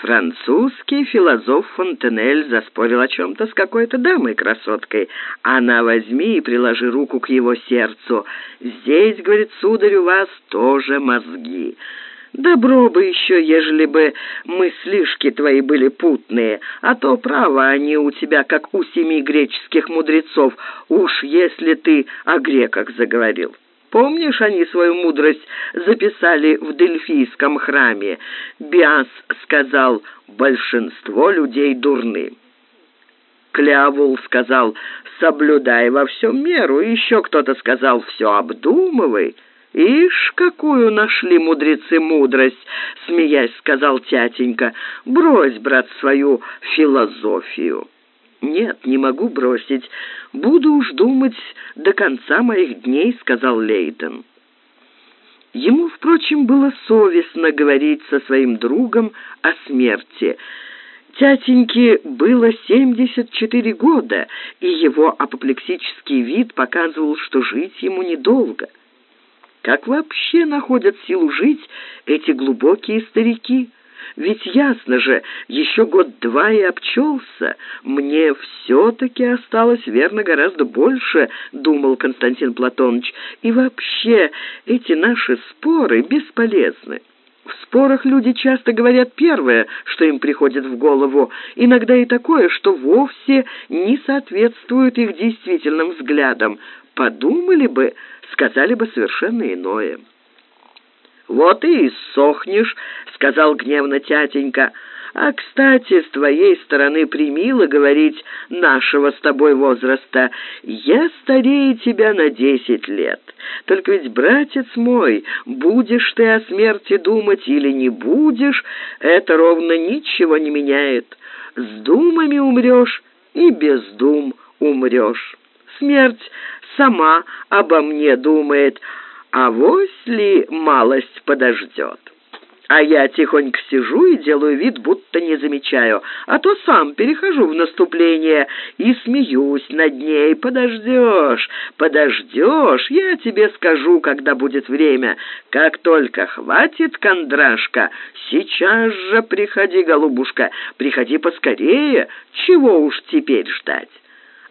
Французский философ Фонтенель заспорил о чем-то с какой-то дамой-красоткой. Она возьми и приложи руку к его сердцу. Здесь, говорит сударь, у вас тоже мозги. Добро бы еще, ежели бы мыслишки твои были путные, а то, право, они у тебя, как у семи греческих мудрецов, уж если ты о греках заговорил». Помнишь, они свою мудрость записали в Дельфийском храме? Биас сказал, большинство людей дурны. Клявул сказал, соблюдай во всем меру. Еще кто-то сказал, все обдумывай. «Ишь, какую нашли мудрецы мудрость!» — смеясь сказал тятенька. «Брось, брат, свою философию». «Нет, не могу бросить. Буду уж думать до конца моих дней», — сказал Лейтон. Ему, впрочем, было совестно говорить со своим другом о смерти. Тятеньке было 74 года, и его апоплексический вид показывал, что жить ему недолго. Как вообще находят силу жить эти глубокие старики? Ведь ясно же, еще год-два и обчелся. Мне все-таки осталось, верно, гораздо больше, думал Константин Платоныч. И вообще, эти наши споры бесполезны. В спорах люди часто говорят первое, что им приходит в голову, иногда и такое, что вовсе не соответствует их действительным взглядам. Подумали бы, сказали бы совершенно иное. «Вот и иссохнешь», — сказал гневно тятенька. «А, кстати, с твоей стороны примило говорить нашего с тобой возраста. Я старее тебя на десять лет. Только ведь, братец мой, будешь ты о смерти думать или не будешь, это ровно ничего не меняет. С думами умрешь и без дум умрешь. Смерть сама обо мне думает, а вось ли малость подождет. А я тихонько сижу и делаю вид, будто не замечаю, а то сам перехожу в наступление и смеюсь над ней. Подождешь, подождешь, я тебе скажу, когда будет время. Как только хватит, кондрашка, сейчас же приходи, голубушка, приходи поскорее, чего уж теперь ждать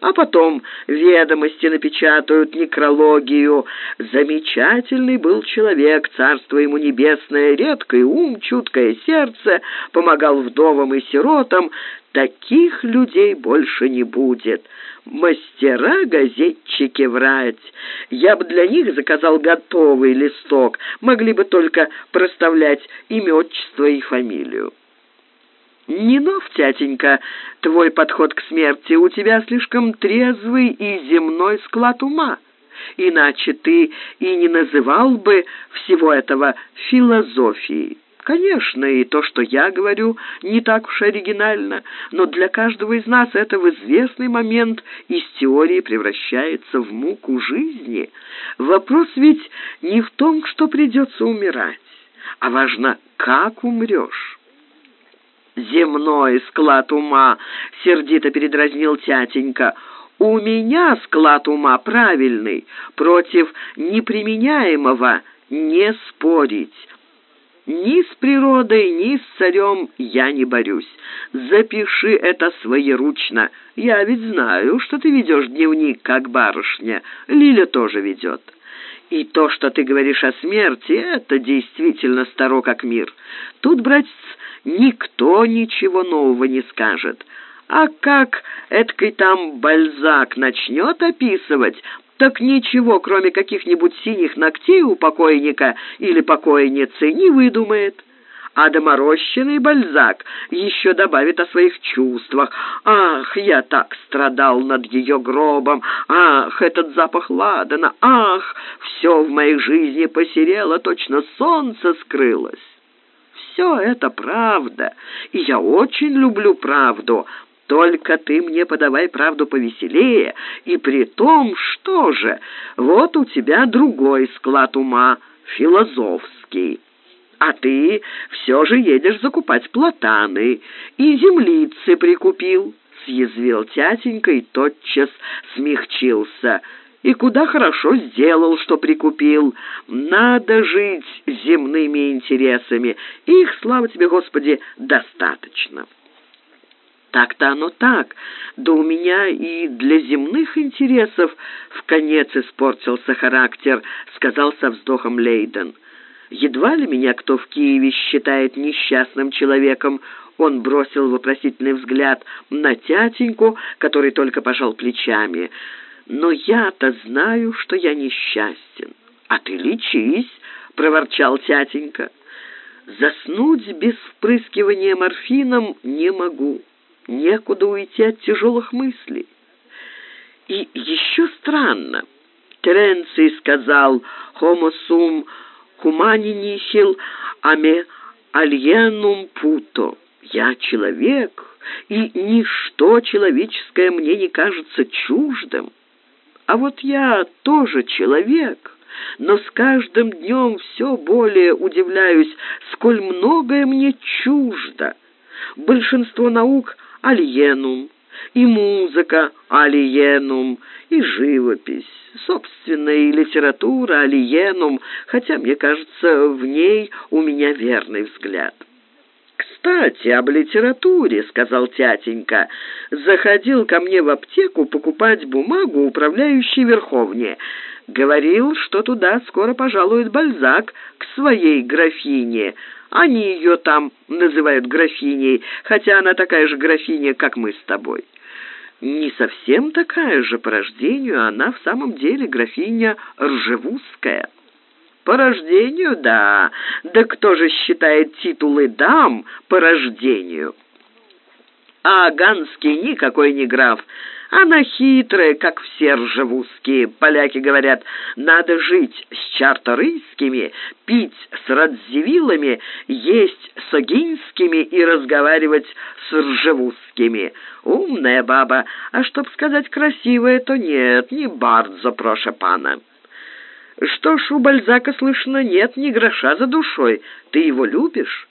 а потом ведомости напечатают, некрологию. Замечательный был человек, царство ему небесное, редкий ум, чуткое сердце, помогал вдовам и сиротам. Таких людей больше не будет. Мастера-газетчики врать. Я бы для них заказал готовый листок, могли бы только проставлять имя, отчество и фамилию. «Не нов, тятенька, твой подход к смерти. У тебя слишком трезвый и земной склад ума. Иначе ты и не называл бы всего этого философией». Конечно, и то, что я говорю, не так уж оригинально, но для каждого из нас это в известный момент из теории превращается в муку жизни. Вопрос ведь не в том, что придется умирать, а важно, как умрешь земной склад ума», — сердито передразнил тятенька. «У меня склад ума правильный, против неприменяемого не спорить». Ни с природой, ни с царем я не борюсь. Запиши это своеручно. Я ведь знаю, что ты ведешь дневник, как барышня. Лиля тоже ведет. И то, что ты говоришь о смерти, это действительно старо как мир. Тут, братец, никто ничего нового не скажет. А как эткой там Бальзак начнет описывать, так ничего, кроме каких-нибудь синих ногтей у покойника или покойницы, не выдумает. А доморощенный Бальзак еще добавит о своих чувствах. «Ах, я так страдал над ее гробом! Ах, этот запах ладана! Ах, все в моей жизни посерело, точно солнце скрылось!» Все это правда, и я очень люблю правду. Только ты мне подавай правду повеселее, и при том, что же, вот у тебя другой склад ума, философский. А ты все же едешь закупать платаны, и землицы прикупил, съязвил тятенька и тотчас смягчился. И куда хорошо сделал, что прикупил. Надо жить земными интересами. Их, слава тебе, Господи, достаточно. Так-то оно так. Да у меня и для земных интересов в конец испортился характер, сказал со вздохом Лейден. Едва ли меня кто в Киеве считает несчастным человеком. Он бросил вопросительный взгляд на тятеньку, который только пожал плечами. Но я-то знаю, что я несчастен. А ты лечись, проворчал тятенька. Заснуть без впрыскивания морфином не могу некуда уйти от тяжелых мыслей. И еще странно. Теренций сказал «Homo sum humani nihil ame alienum puto». «Я человек, и ничто человеческое мне не кажется чуждым. А вот я тоже человек» но с каждым днем все более удивляюсь, сколь многое мне чуждо. Большинство наук алиенум, и музыка алиенум, и живопись, собственно, и литература алиенум, хотя, мне кажется, в ней у меня верный взгляд. «Кстати, об литературе», — сказал тятенька. «Заходил ко мне в аптеку покупать бумагу управляющий Верховне. Говорил, что туда скоро пожалует Бальзак к своей графине. Они ее там называют графиней, хотя она такая же графиня, как мы с тобой. Не совсем такая же по рождению, она в самом деле графиня Ржевузская. По рождению, да. Да кто же считает титулы дам по рождению? А Ганский никакой не граф. Она хитрая, как все ржевузские. Поляки говорят, надо жить с чарторийскими, пить с радзивиллами, есть с огинскими и разговаривать с ржевузскими. Умная баба, а чтоб сказать красивая, то нет, не бардзо проша пана. Что ж, у Бальзака, слышно, нет ни гроша за душой. Ты его любишь?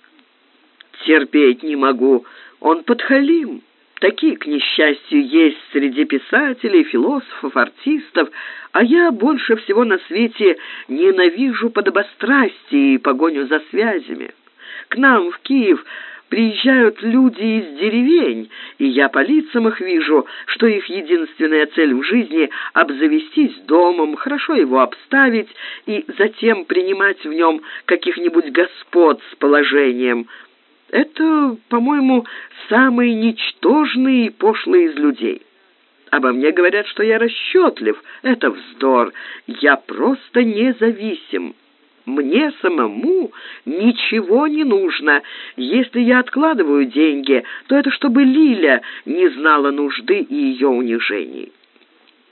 Терпеть не могу. Он подхалим. Такие, к несчастью, есть среди писателей, философов, артистов, а я больше всего на свете ненавижу подобострастие и погоню за связями. К нам в Киев приезжают люди из деревень, и я по лицам их вижу, что их единственная цель в жизни — обзавестись домом, хорошо его обставить и затем принимать в нем каких-нибудь господ с положением — это, по-моему, самый ничтожный и пошлый из людей. Обо мне говорят, что я расчетлив. Это вздор. Я просто независим. Мне самому ничего не нужно. Если я откладываю деньги, то это чтобы Лиля не знала нужды и ее унижений.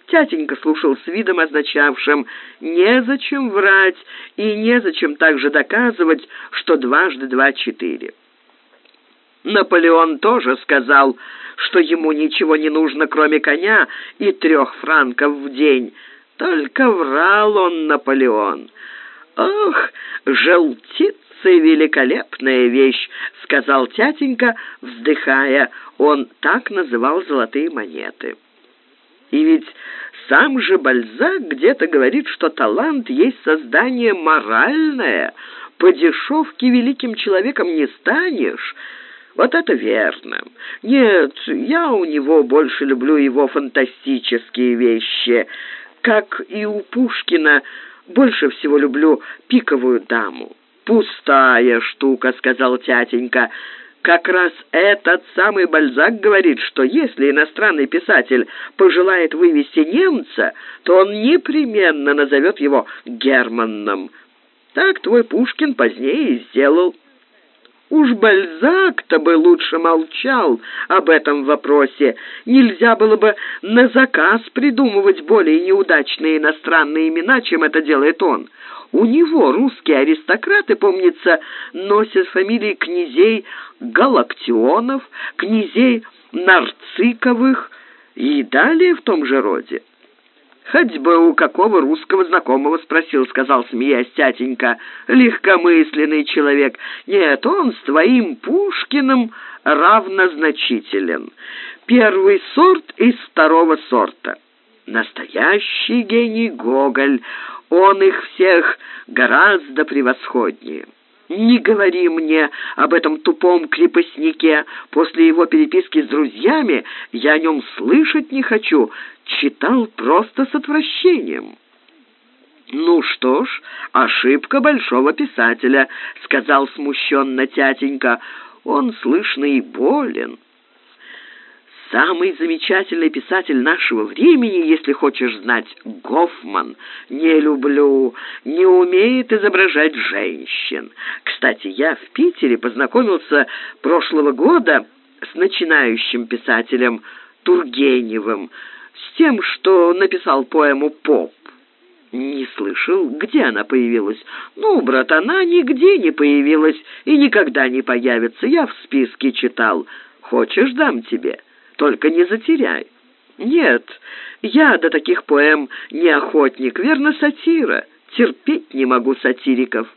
Тятенька слушал с видом, означавшим «незачем врать и незачем также доказывать, что дважды два — четыре». Наполеон тоже сказал, что ему ничего не нужно, кроме коня и трех франков в день. Только врал он, Наполеон. «Ох, желтица великолепная вещь», — сказал тятенька, вздыхая. Он так называл золотые монеты. И ведь сам же Бальзак где-то говорит, что талант есть создание моральное. По дешевке великим человеком не станешь». Вот это верно. Нет, я у него больше люблю его фантастические вещи. Как и у Пушкина, больше всего люблю пиковую даму. «Пустая штука», — сказал тятенька. «Как раз этот самый Бальзак говорит, что если иностранный писатель пожелает вывести немца, то он непременно назовет его Германном. Так твой Пушкин позднее и сделал». Уж Бальзак-то бы лучше молчал об этом вопросе. Нельзя было бы на заказ придумывать более неудачные иностранные имена, чем это делает он. У него русские аристократы, помнится, носят фамилии князей Галактионов, князей Нарциковых и далее в том же роде. «Хоть бы у какого русского знакомого спросил», — сказал, смеясь тятенька. «Легкомысленный человек. Нет, он с твоим Пушкиным равнозначителен. Первый сорт из второго сорта». Настоящий гений Гоголь, он их всех гораздо превосходнее. Не говори мне об этом тупом крепостнике. После его переписки с друзьями я о нем слышать не хочу. Читал просто с отвращением». «Ну что ж, ошибка большого писателя», — сказал смущенно тятенька. «Он, слышно, и болен». Самый замечательный писатель нашего времени, если хочешь знать, Гофман. Не люблю, не умеет изображать женщин. Кстати, я в Питере познакомился прошлого года с начинающим писателем Тургеневым, с тем, что написал поэму «Поп». Не слышал, где она появилась. Ну, брат, она нигде не появилась и никогда не появится. Я в списке читал. Хочешь, дам тебе?» Только не затеряй. Нет, я до таких поэм не охотник, верно, сатира. Терпеть не могу сатириков.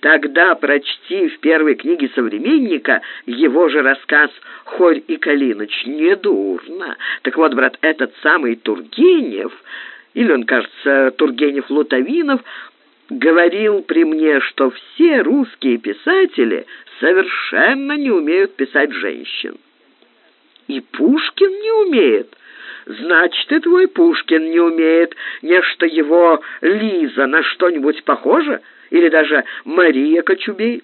Тогда прочти в первой книге «Современника» его же рассказ «Хорь и Калиныч». Недурно. Так вот, брат, этот самый Тургенев, или он, кажется, Тургенев-Лутовинов, говорил при мне, что все русские писатели совершенно не умеют писать женщин. И Пушкин не умеет. Значит, и твой Пушкин не умеет. Нечто его Лиза на что-нибудь похоже? Или даже Мария Кочубей?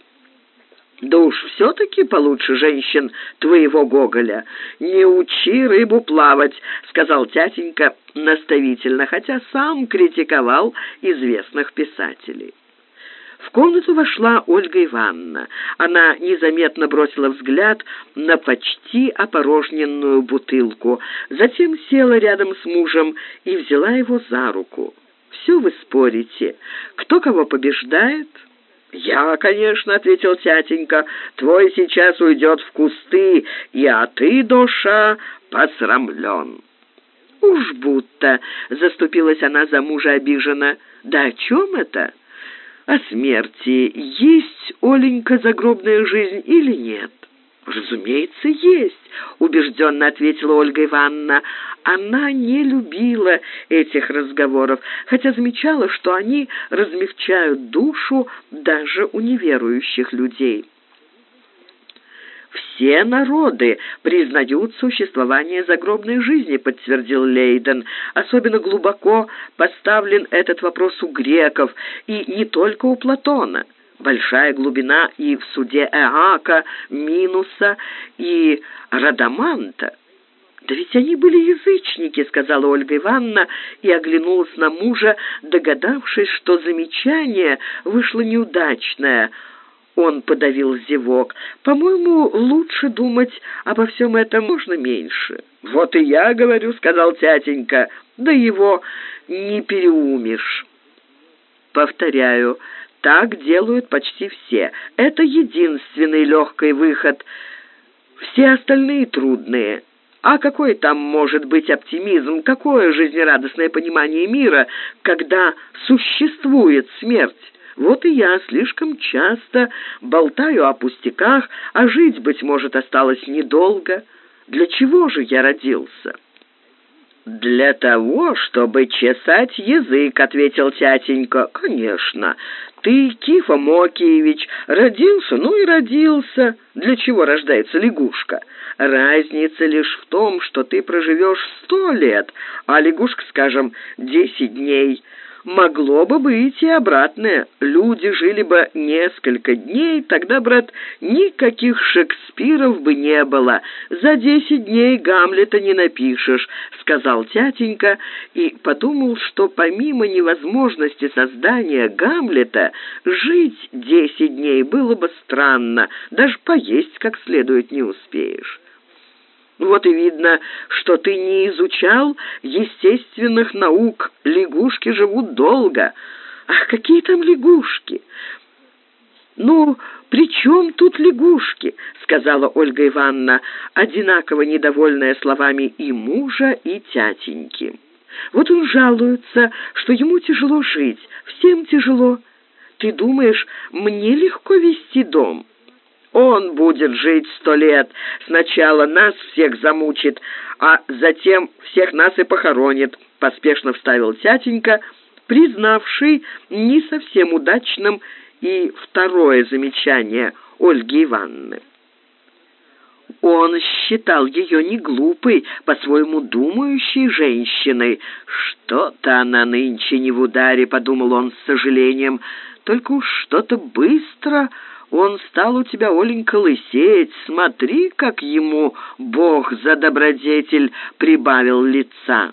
Да уж все-таки получше женщин твоего Гоголя. Не учи рыбу плавать, сказал тятенька наставительно, хотя сам критиковал известных писателей. В комнату вошла Ольга Ивановна. Она незаметно бросила взгляд на почти опорожненную бутылку, затем села рядом с мужем и взяла его за руку. «Все вы спорите. Кто кого побеждает?» «Я, конечно», — ответил тятенька, — «твой сейчас уйдет в кусты, и а ты, душа, посрамлен». «Уж будто», — заступилась она за мужа обиженно, — «да о чем это?» О смерти, есть, Оленька, загробная жизнь или нет? «Разумеется, есть», — убежденно ответила Ольга Ивановна. Она не любила этих разговоров, хотя замечала, что они размягчают душу даже у неверующих людей. «Все народы признают существование загробной жизни», — подтвердил Лейден. «Особенно глубоко поставлен этот вопрос у греков, и не только у Платона. Большая глубина и в суде Эака, Минуса и Радаманта». «Да ведь они были язычники», — сказала Ольга Ивановна и оглянулась на мужа, догадавшись, что замечание вышло неудачное — он подавил зевок. «По-моему, лучше думать обо всем этом можно меньше». «Вот и я говорю», — сказал тятенька, — «да его не переумишь». «Повторяю, так делают почти все. Это единственный легкий выход. Все остальные трудные». А какой там может быть оптимизм, какое жизнерадостное понимание мира, когда существует смерть? Вот и я слишком часто болтаю о пустяках, а жить, быть может, осталось недолго. Для чего же я родился?» «Для того, чтобы чесать язык», — ответил тятенька. «Конечно. Ты, Кифа Мокиевич, родился, ну и родился. Для чего рождается лягушка? Разница лишь в том, что ты проживешь сто лет, а лягушка, скажем, десять дней». Могло бы быть и обратное. Люди жили бы несколько дней, тогда, брат, никаких Шекспиров бы не было. За десять дней Гамлета не напишешь, сказал тятенька и подумал, что помимо невозможности создания Гамлета, жить десять дней было бы странно, даже поесть как следует не успеешь. Вот и видно, что ты не изучал естественных наук. Лягушки живут долго. Ах, какие там лягушки! Ну, при чем тут лягушки? сказала Ольга Ивановна, одинаково недовольная словами и мужа, и тятеньки. Вот он жалуется, что ему тяжело жить, всем тяжело. Ты думаешь, мне легко вести дом? Он будет жить сто лет. Сначала нас всех замучит, а затем всех нас и похоронит», — поспешно вставил тятенька, признавший не совсем удачным и второе замечание Ольги Ивановны. Он считал ее не глупой, по-своему думающей женщиной. «Что-то она нынче не в ударе», — подумал он с сожалением. «Только уж что-то быстро он стал у тебя, Оленька, лысеть. Смотри, как ему Бог за добродетель прибавил лица».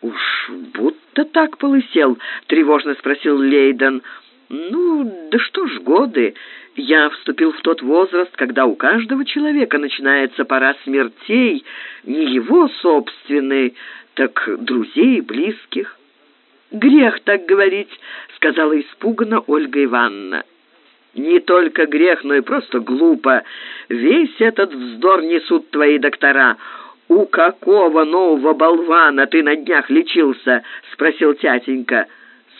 «Уж будто так полысел?» — тревожно спросил Лейден. «Ну, да что ж годы. Я вступил в тот возраст, когда у каждого человека начинается пора смертей, не его собственной, так друзей и близких». «Грех так говорить», — сказала испуганно Ольга Ивановна. «Не только грех, но и просто глупо. Весь этот вздор несут твои доктора. У какого нового болвана ты на днях лечился?» — спросил тятенька.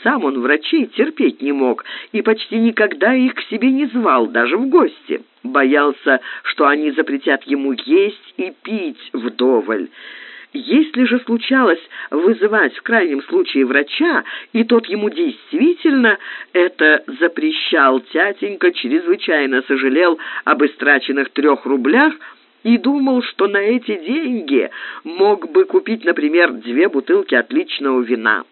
Сам он врачей терпеть не мог и почти никогда их к себе не звал, даже в гости. Боялся, что они запретят ему есть и пить вдоволь. Если же случалось вызывать в крайнем случае врача, и тот ему действительно это запрещал, тятенька чрезвычайно сожалел об истраченных трех рублях и думал, что на эти деньги мог бы купить, например, две бутылки отличного вина.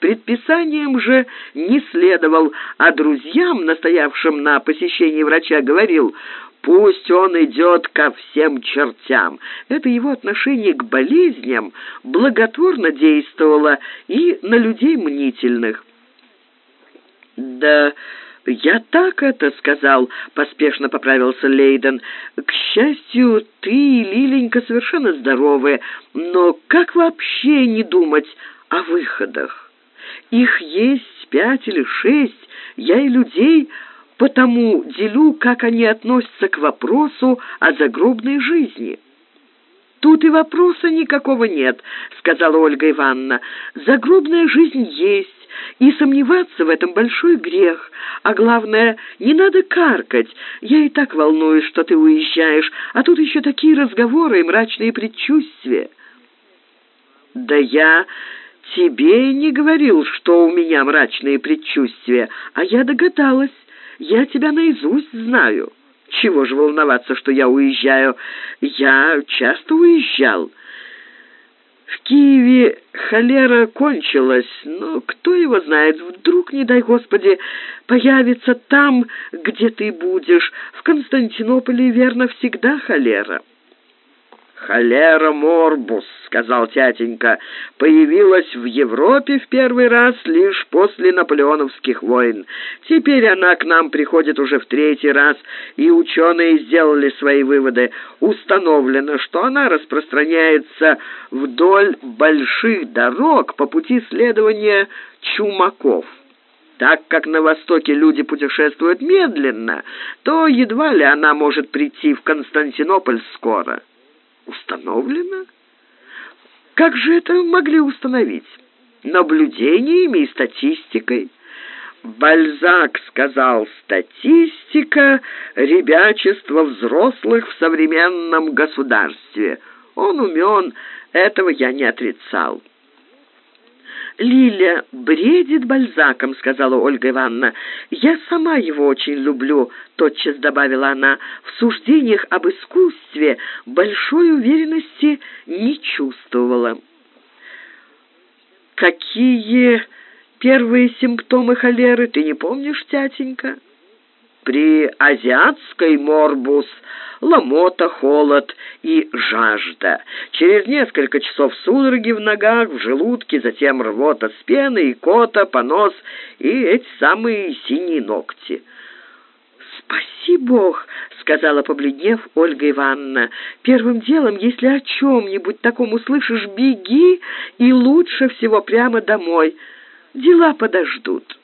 Предписанием же не следовал, а друзьям, настоявшим на посещении врача, говорил «Пусть он идет ко всем чертям». Это его отношение к болезням благотворно действовало и на людей мнительных. «Да...» «Я так это сказал», — поспешно поправился Лейден. «К счастью, ты и Лиленька совершенно здоровы, но как вообще не думать о выходах?» Их есть пять или шесть. Я и людей потому делю, как они относятся к вопросу о загробной жизни». «Тут и вопроса никакого нет», — сказала Ольга Ивановна. «Загробная жизнь есть, и сомневаться в этом большой грех. А главное, не надо каркать. Я и так волнуюсь, что ты уезжаешь, а тут еще такие разговоры и мрачные предчувствия». «Да я тебе не говорил, что у меня мрачные предчувствия, а я догадалась. Я тебя наизусть знаю. Чего же волноваться, что я уезжаю? Я часто уезжал. В Киеве холера кончилась, но кто его знает, вдруг, не дай Господи, появится там, где ты будешь. В Константинополе, верно, всегда холера». «Холера морбус», — сказал тятенька, — «появилась в Европе в первый раз лишь после наполеоновских войн. Теперь она к нам приходит уже в третий раз, и ученые сделали свои выводы. Установлено, что она распространяется вдоль больших дорог по пути следования чумаков». Так как на Востоке люди путешествуют медленно, то едва ли она может прийти в Константинополь скоро установлено? Как же это могли установить? Наблюдениями и статистикой. Бальзак сказал, статистика — ребячество взрослых в современном государстве. Он умен, этого я не отрицал. «Лиля бредит Бальзаком», — сказала Ольга Ивановна. «Я сама его очень люблю», — тотчас добавила она. «В суждениях об искусстве большой уверенности не чувствовала». «Какие первые симптомы холеры, ты не помнишь, тятенька?» «При азиатской морбус ломота, холод и жажда. Через несколько часов судороги в ногах, в желудке, затем рвота с пеной, кота, понос и эти самые синие ногти. «Спаси Бог!» — сказала, побледнев Ольга Ивановна. «Первым делом, если о чем-нибудь таком услышишь, беги и лучше всего прямо домой. Дела подождут».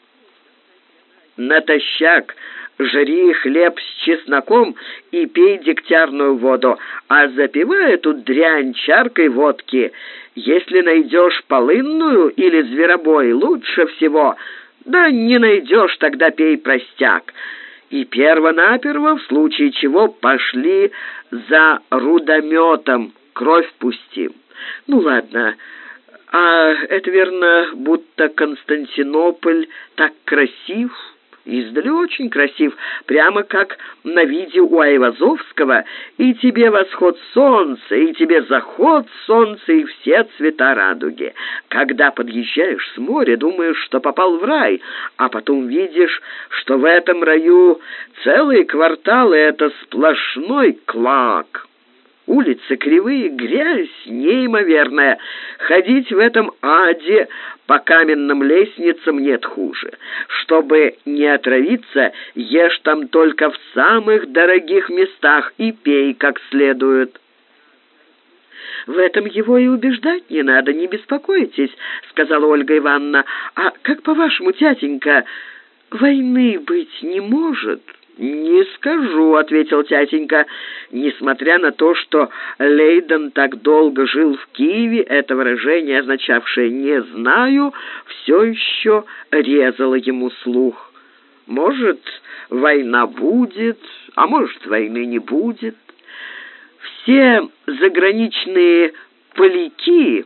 «Натощак!» Жри хлеб с чесноком и пей дегтярную воду, а запивай эту дрянь чаркой водки. Если найдешь полынную или зверобой, лучше всего. Да не найдешь, тогда пей простяк. и перво-наперво, в случае чего, пошли за рудометом, кровь пустим. Ну, ладно, а это верно, будто Константинополь так красив, Издали очень красив, прямо как на виде у Айвазовского. И тебе восход солнца, и тебе заход солнца, и все цвета радуги. Когда подъезжаешь с моря, думаешь, что попал в рай, а потом видишь, что в этом раю целые кварталы — это сплошной клак». Улицы кривые, грязь неимоверная. Ходить в этом аде по каменным лестницам нет хуже. Чтобы не отравиться, ешь там только в самых дорогих местах и пей как следует. «В этом его и убеждать не надо, не беспокойтесь», — сказала Ольга Ивановна. «А как по-вашему, тятенька, войны быть не может?» «Не скажу», — ответил тятенька. Несмотря на то, что Лейден так долго жил в Киеве, это выражение, означавшее «не знаю», все еще резало ему слух. «Может, война будет, а может, войны не будет». Все заграничные поляки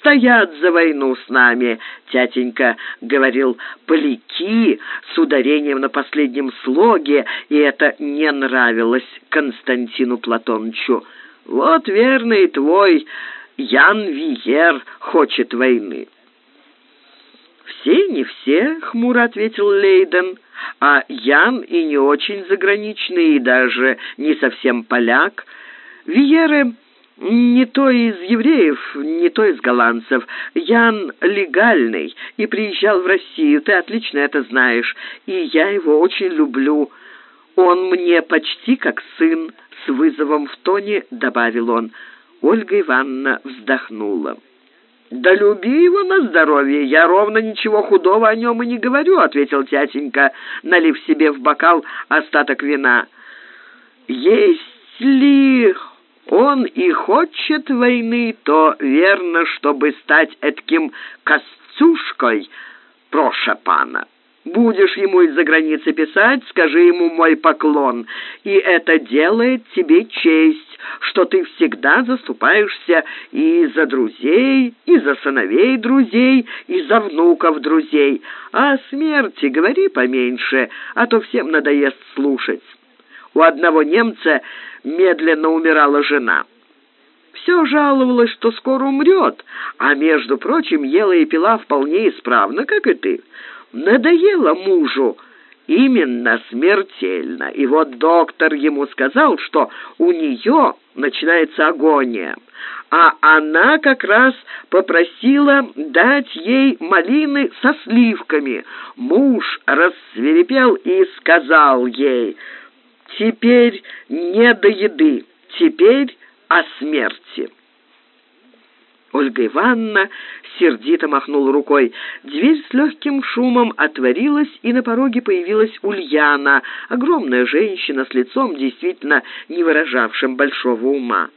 стоят за войну с нами», — тятенька говорил «поляки» с ударением на последнем слоге, и это не нравилось Константину Платоновичу. «Вот верный твой Ян Виер хочет войны». «Все, не все», — хмуро ответил Лейден, «а Ян и не очень заграничный, и даже не совсем поляк. Виеры не то из евреев, не то из голландцев. Ян легальный и приезжал в Россию, ты отлично это знаешь, и я его очень люблю. Он мне почти как сын, с вызовом в тоне добавил он. Ольга Ивановна вздохнула. «Да люби его на здоровье, я ровно ничего худого о нем и не говорю», — ответил тятенька, налив себе в бокал остаток вина. «Есть ли он и хочет войны, то верно, чтобы стать этким костюшкой, проша пана. Будешь ему из-за границы писать, скажи ему мой поклон, и это делает тебе честь, что ты всегда заступаешься и за друзей, и за сыновей друзей, и за внуков друзей. А о смерти говори поменьше, а то всем надоест слушать. У одного немца медленно умирала жена. Все жаловалась, что скоро умрет, а, между прочим, ела и пила вполне исправно, как и ты. Надоело мужу, именно смертельно. И вот доктор ему сказал, что у нее начинается агония, а она как раз попросила дать ей малины со сливками. Муж рассверепел и сказал ей Теперь не до еды, теперь о смерти. Ольга Ивановна сердито махнула рукой. Дверь с легким шумом отворилась, и на пороге появилась Ульяна, огромная женщина с лицом, действительно не выражавшим большого ума.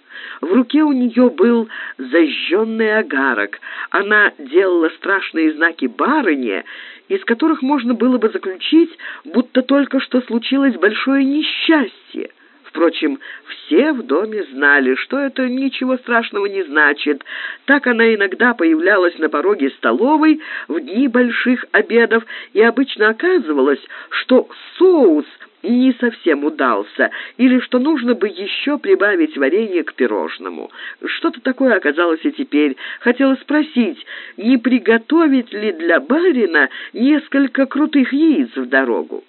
В руке у нее был зажженный огарок. Она делала страшные знаки барыне, из которых можно было бы заключить, будто только что случилось большое несчастье. Впрочем, все в доме знали, что это ничего страшного не значит. Так она иногда появлялась на пороге столовой в дни больших обедов, и обычно оказывалось, что соус не совсем удался, или что нужно бы еще прибавить варенье к пирожному. Что-то такое оказалось и теперь. Хотела спросить, не приготовить ли для барина несколько крутых яиц в дорогу.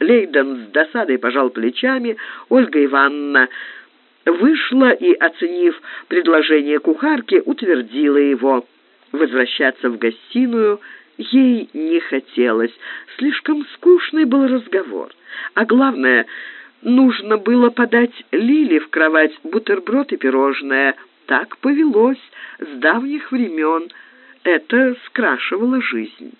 Лейден с досадой пожал плечами, Ольга Ивановна вышла и, оценив предложение кухарки, утвердила его. Возвращаться в гостиную ей не хотелось. Слишком скучный был разговор. А главное, нужно было подать Лиле в кровать бутерброд и пирожное. Так повелось с давних времен. Это скрашивало жизнь.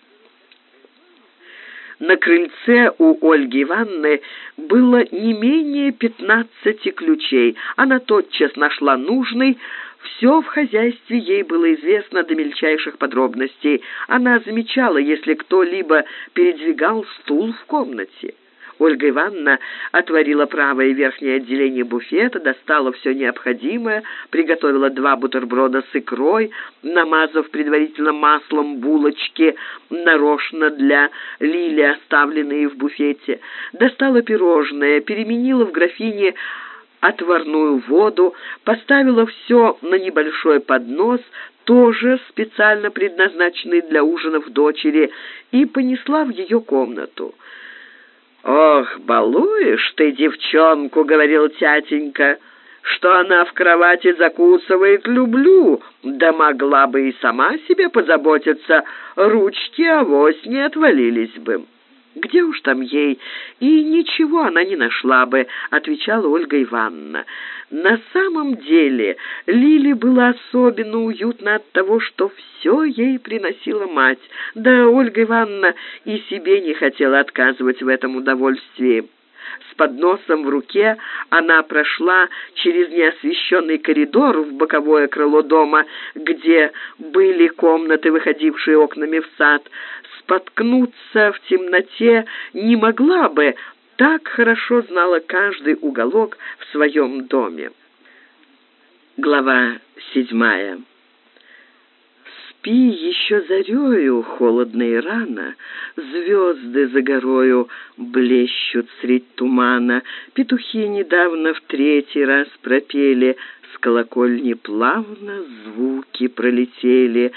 На крыльце у Ольги Ивановны было не менее пятнадцати ключей. Она тотчас нашла нужный. Все в хозяйстве ей было известно до мельчайших подробностей. Она замечала, если кто-либо передвигал стул в комнате. Ольга Ивановна отворила правое верхнее отделение буфета, достала все необходимое, приготовила два бутерброда с икрой, намазав предварительно маслом булочки, нарочно для Лили, оставленные в буфете, достала пирожное, переменила в графине отварную воду, поставила все на небольшой поднос, тоже специально предназначенный для ужинов дочери, и понесла в ее комнату. «Ох, балуешь ты девчонку!» — говорил тятенька. «Что она в кровати закусывает, люблю, да могла бы и сама себе позаботиться, ручки авось не отвалились бы». «Где уж там ей? И ничего она не нашла бы», — отвечала Ольга Ивановна. На самом деле Лиле было особенно уютно от того, что все ей приносила мать. Да Ольга Ивановна и себе не хотела отказывать в этом удовольствии. С подносом в руке она прошла через неосвещенный коридор в боковое крыло дома, где были комнаты, выходившие окнами в сад. Споткнуться в темноте не могла бы, так хорошо знала каждый уголок в своем доме. Глава седьмая Спи еще зарею, холодно и рано, Звезды за горою блещут средь тумана, Петухи недавно в третий раз пропели, С колокольни плавно звуки пролетели,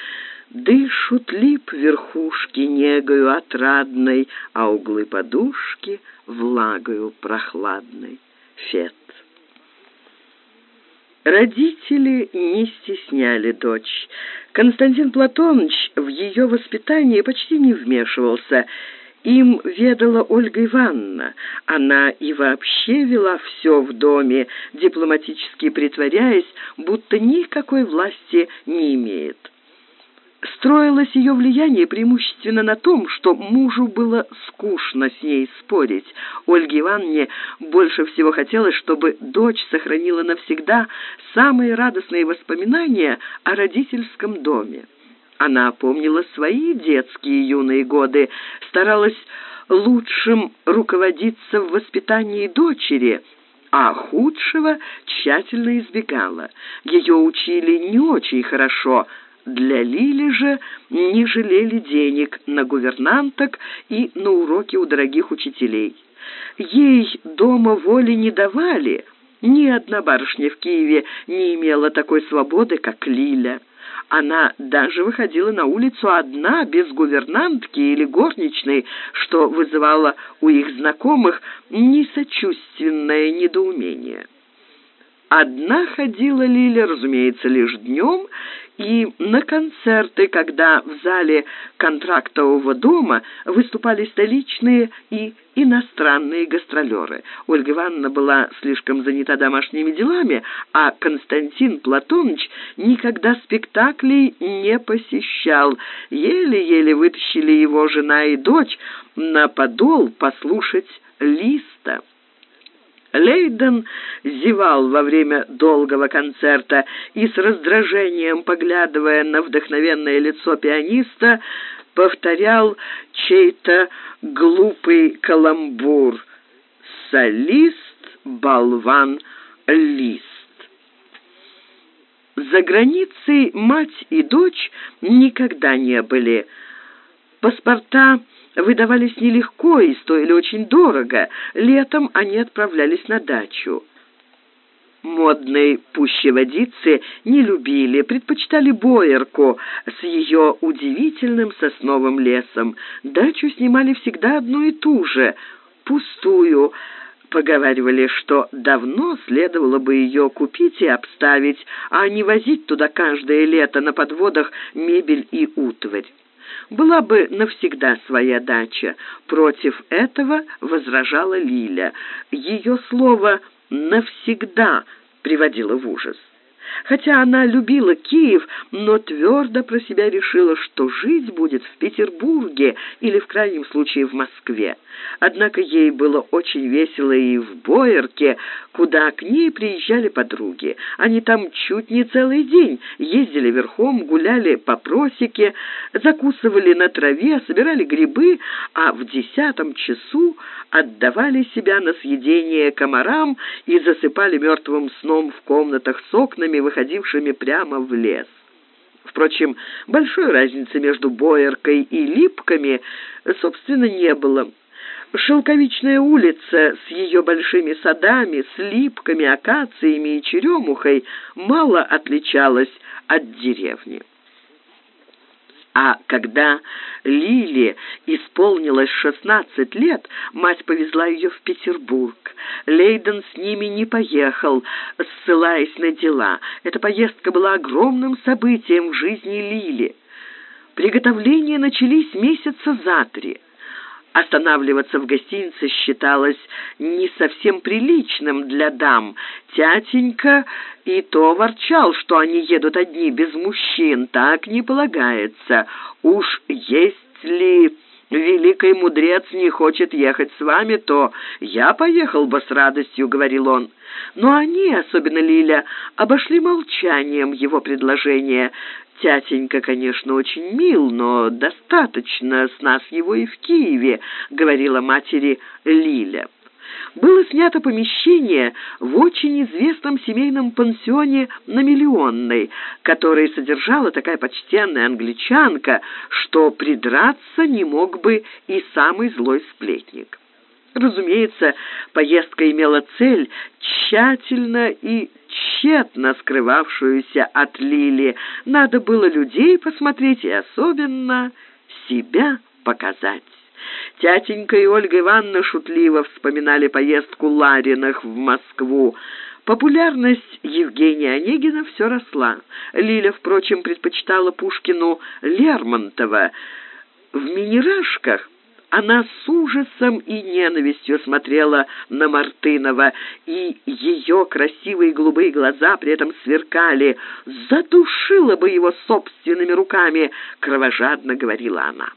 Дышут лип верхушки негою отрадной, А углы подушки влагою прохладной. Фет. Родители не стесняли дочь. Константин Платоныч в ее воспитание почти не вмешивался. Им ведала Ольга Ивановна. Она и вообще вела все в доме, дипломатически притворяясь, будто никакой власти не имеет. Строилось ее влияние преимущественно на том, что мужу было скучно с ней спорить. Ольге Ивановне больше всего хотелось, чтобы дочь сохранила навсегда самые радостные воспоминания о родительском доме. Она помнила свои детские юные годы, старалась лучшим руководиться в воспитании дочери, а худшего тщательно избегала. Ее учили не очень хорошо – для Лили же не жалели денег на гувернанток и на уроки у дорогих учителей. Ей дома воли не давали. Ни одна барышня в Киеве не имела такой свободы, как Лиля. Она даже выходила на улицу одна, без гувернантки или горничной, что вызывало у их знакомых несочувственное недоумение. Одна ходила Лиля, разумеется, лишь днем, и на концерты, когда в зале контрактового дома выступали столичные и иностранные гастролеры. Ольга Ивановна была слишком занята домашними делами, а Константин Платоныч никогда спектаклей не посещал. Еле-еле вытащили его жена и дочь на подол послушать Листа. Лейден зевал во время долгого концерта и с раздражением, поглядывая на вдохновенное лицо пианиста, повторял чей-то глупый каламбур. «Солист, болван, лист». За границей мать и дочь никогда не были. Паспорта выдавались нелегко и стоили очень дорого. Летом они отправлялись на дачу. Модной пущеводицы не любили, предпочитали Боярку с ее удивительным сосновым лесом. Дачу снимали всегда одну и ту же, пустую. Поговаривали, что давно следовало бы ее купить и обставить, а не возить туда каждое лето на подводах мебель и утварь была бы навсегда своя дача. Против этого возражала Лиля. Ее слово «навсегда» приводило в ужас. Хотя она любила Киев, но твердо про себя решила, что жить будет в Петербурге или, в крайнем случае, в Москве. Однако ей было очень весело и в Боярке, куда к ней приезжали подруги. Они там чуть не целый день ездили верхом, гуляли по просеке, закусывали на траве, собирали грибы, а в десятом часу отдавали себя на съедение комарам и засыпали мертвым сном в комнатах с окнами, выходившими прямо в лес. Впрочем, большой разницы между Бояркой и Липками, собственно, не было. Шелковичная улица с ее большими садами, с липками, акациями и черемухой мало отличалась от деревни. А когда Лиле исполнилось шестнадцать лет, мать повезла ее в Петербург. Лейден с ними не поехал, ссылаясь на дела. Эта поездка была огромным событием в жизни Лили. Приготовления начались месяца за три. Останавливаться в гостинице считалось не совсем приличным для дам. Тятенька и то ворчал, что они едут одни без мужчин. Так не полагается. Уж есть ли великий мудрец не хочет ехать с вами, то я поехал бы с радостью, — говорил он. Но они, особенно Лиля, обошли молчанием его предложение. «Тятенька, конечно, очень мил, но достаточно с нас его и в Киеве», — говорила матери Лиля. Было снято помещение в очень известном семейном пансионе на Миллионной, которое содержала такая почтенная англичанка, что придраться не мог бы и самый злой сплетник. Разумеется, поездка имела цель, тщательно и тщетно скрывавшуюся от Лили. Надо было людей посмотреть и особенно себя показать. Тятенька и Ольга Ивановна шутливо вспоминали поездку Лариных в Москву. Популярность Евгения Онегина все росла. Лиля, впрочем, предпочитала Пушкину Лермонтова. В «Минерашках» Она с ужасом и ненавистью смотрела на Мартынова, и ее красивые голубые глаза при этом сверкали. «Задушила бы его собственными руками!» — кровожадно говорила она.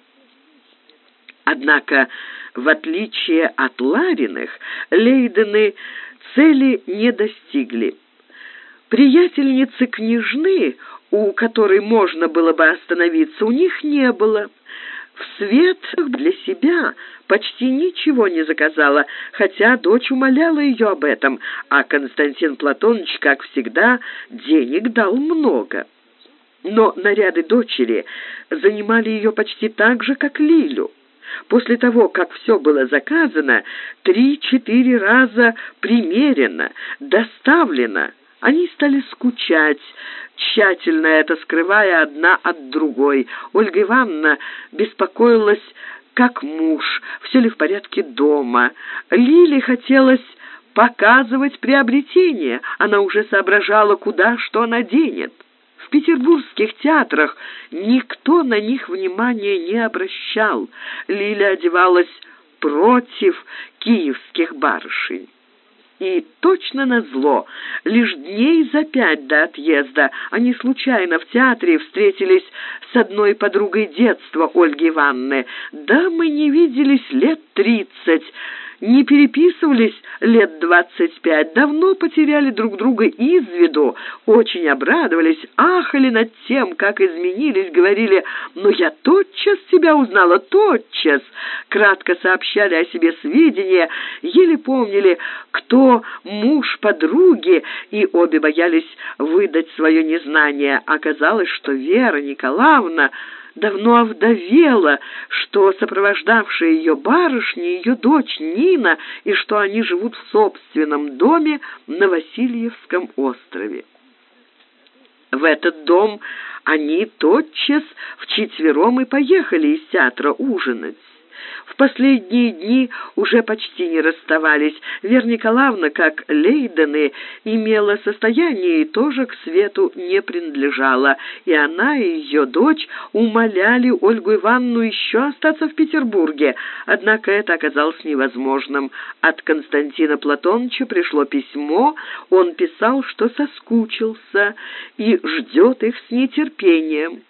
Однако, в отличие от Лариных, Лейдены цели не достигли. Приятельницы княжны, у которой можно было бы остановиться, у них не было — в свет для себя почти ничего не заказала, хотя дочь умоляла ее об этом, а Константин Платонович, как всегда, денег дал много. Но наряды дочери занимали ее почти так же, как Лилю. После того, как все было заказано, три-четыре раза примерено, доставлено, они стали скучать, тщательно это скрывая одна от другой. Ольга Ивановна беспокоилась, как муж, все ли в порядке дома. Лиле хотелось показывать приобретение. Она уже соображала, куда что наденет. В петербургских театрах никто на них внимания не обращал. Лиля одевалась против киевских барышень. И точно на зло, лишь дней за пять до отъезда они случайно в театре встретились с одной подругой детства Ольги Ивановны. Да, мы не виделись лет тридцать, не переписывались лет двадцать пять, давно потеряли друг друга из виду, очень обрадовались, ахали над тем, как изменились, говорили «Ну, я тотчас тебя узнала, тотчас!» Кратко сообщали о себе сведения, еле помнили, кто муж подруги, и обе боялись выдать свое незнание. Оказалось, что Вера Николаевна давно овдовела, что сопровождавшая ее барышня ее дочь Нина, и что они живут в собственном доме на Васильевском острове. В этот дом они тотчас вчетвером и поехали из театра ужинать. В последние дни уже почти не расставались. Вера Николаевна, как Лейдены, имела состояние и тоже к свету не принадлежала, и она и ее дочь умоляли Ольгу Ивановну еще остаться в Петербурге, однако это оказалось невозможным. От Константина Платоновича пришло письмо, он писал, что соскучился и ждет их с нетерпением.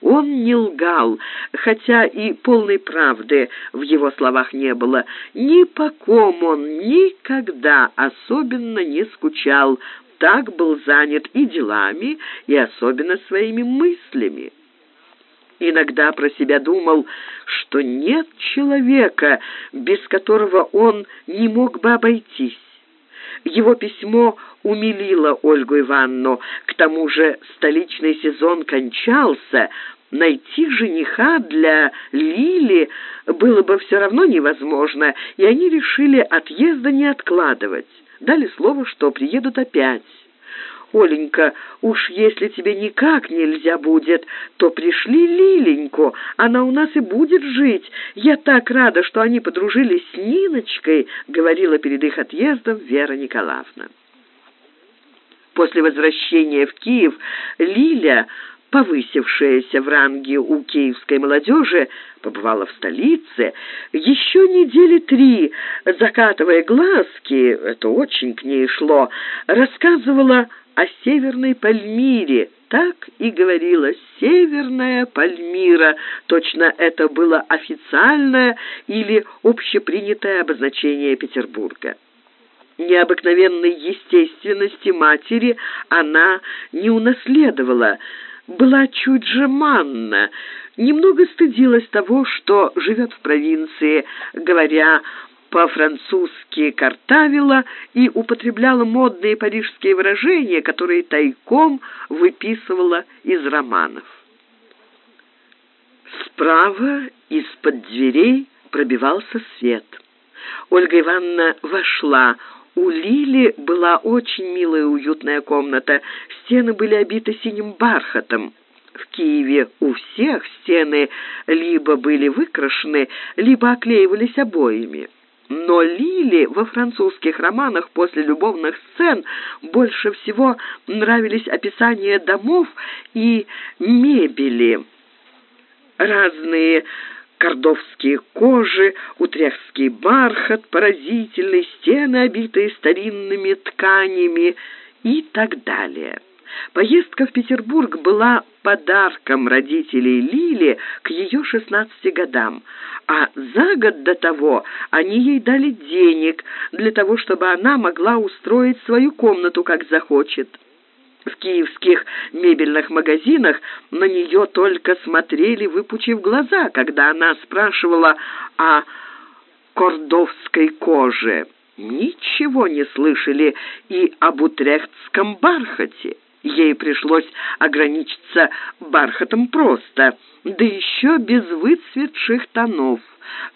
Он не лгал, хотя и полной правды в его словах не было. Ни по ком он никогда особенно не скучал, так был занят и делами, и особенно своими мыслями. Иногда про себя думал, что нет человека, без которого он не мог бы обойтись. Его письмо умилило Ольгу Ивановну. К тому же столичный сезон кончался. Найти жениха для Лили было бы все равно невозможно, и они решили отъезда не откладывать. Дали слово, что приедут опять. «Оленька, уж если тебе никак нельзя будет, то пришли Лиленьку, она у нас и будет жить. Я так рада, что они подружились с Ниночкой», — говорила перед их отъездом Вера Николаевна. После возвращения в Киев Лиля повысившаяся в ранге у киевской молодежи, побывала в столице, еще недели три, закатывая глазки, это очень к ней шло, рассказывала о Северной Пальмире, так и говорила «Северная Пальмира». Точно это было официальное или общепринятое обозначение Петербурга. Необыкновенной естественности матери она не унаследовала, была чуть жеманна, немного стыдилась того, что живет в провинции, говоря по-французски картавила и употребляла модные парижские выражения, которые тайком выписывала из романов. Справа из-под дверей пробивался свет. Ольга Ивановна вошла. У Лили была очень милая уютная комната. Стены были обиты синим бархатом. В Киеве у всех стены либо были выкрашены, либо оклеивались обоями. Но Лили во французских романах после любовных сцен больше всего нравились описания домов и мебели. Разные кордовские кожи, утрехский бархат, поразительные стены, обитые старинными тканями и так далее. Поездка в Петербург была подарком родителей Лили к ее шестнадцати годам, а за год до того они ей дали денег для того, чтобы она могла устроить свою комнату, как захочет. В киевских мебельных магазинах на нее только смотрели, выпучив глаза, когда она спрашивала о кордовской коже. Ничего не слышали и об утрехтском бархате. Ей пришлось ограничиться бархатом просто, да еще без выцветших тонов.